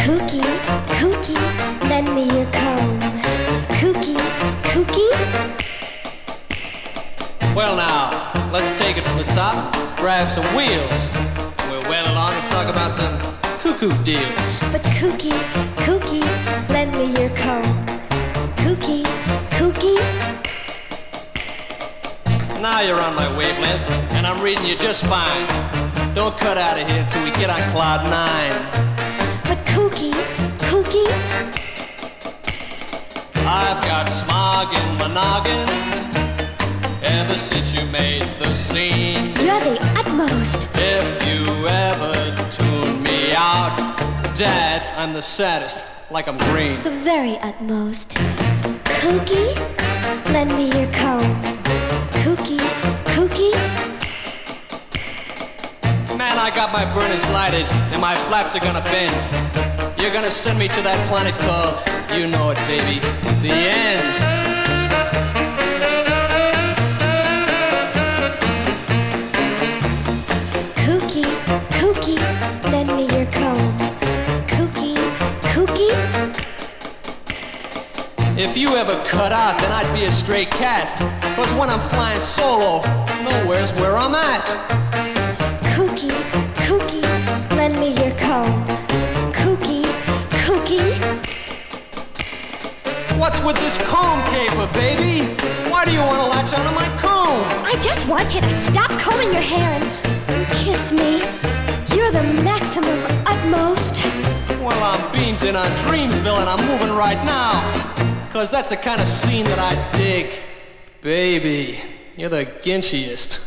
Kooky, kooky, lend me your comb. Kooky, kooky. Well now, let's take it from the top, grab some wheels. we're wheel along and talk about some cuckoo deals. But kooky, kooky, lend me your comb. Kooky, kooky. Now you're on my wavelength, and I'm reading you just fine. Don't cut out of here till we get on cloud nine. Kooky, Kooky. I've got smog in my noggin ever since you made the scene. You're the utmost. If you ever tune me out, Dad, I'm the saddest, like I'm green. The very utmost. Kooky, lend me your comb. Kooky, Kooky. I got my burners lighted, and my flaps are gonna bend. You're gonna send me to that planet called, you know it, baby, the end. Kooky, Kooky, lend me your comb. Kooky, Kooky. If you ever cut out, then I'd be a stray cat. Cause when I'm flying solo, nowhere's where I'm at. What's with this comb caper, baby? Why do you want to latch onto my comb? I just want you to stop combing your hair and kiss me. You're the maximum utmost. Well, I'm beamed in on Dreamsville and I'm moving right now. Cause that's the kind of scene that I dig. Baby, you're the ginchiest.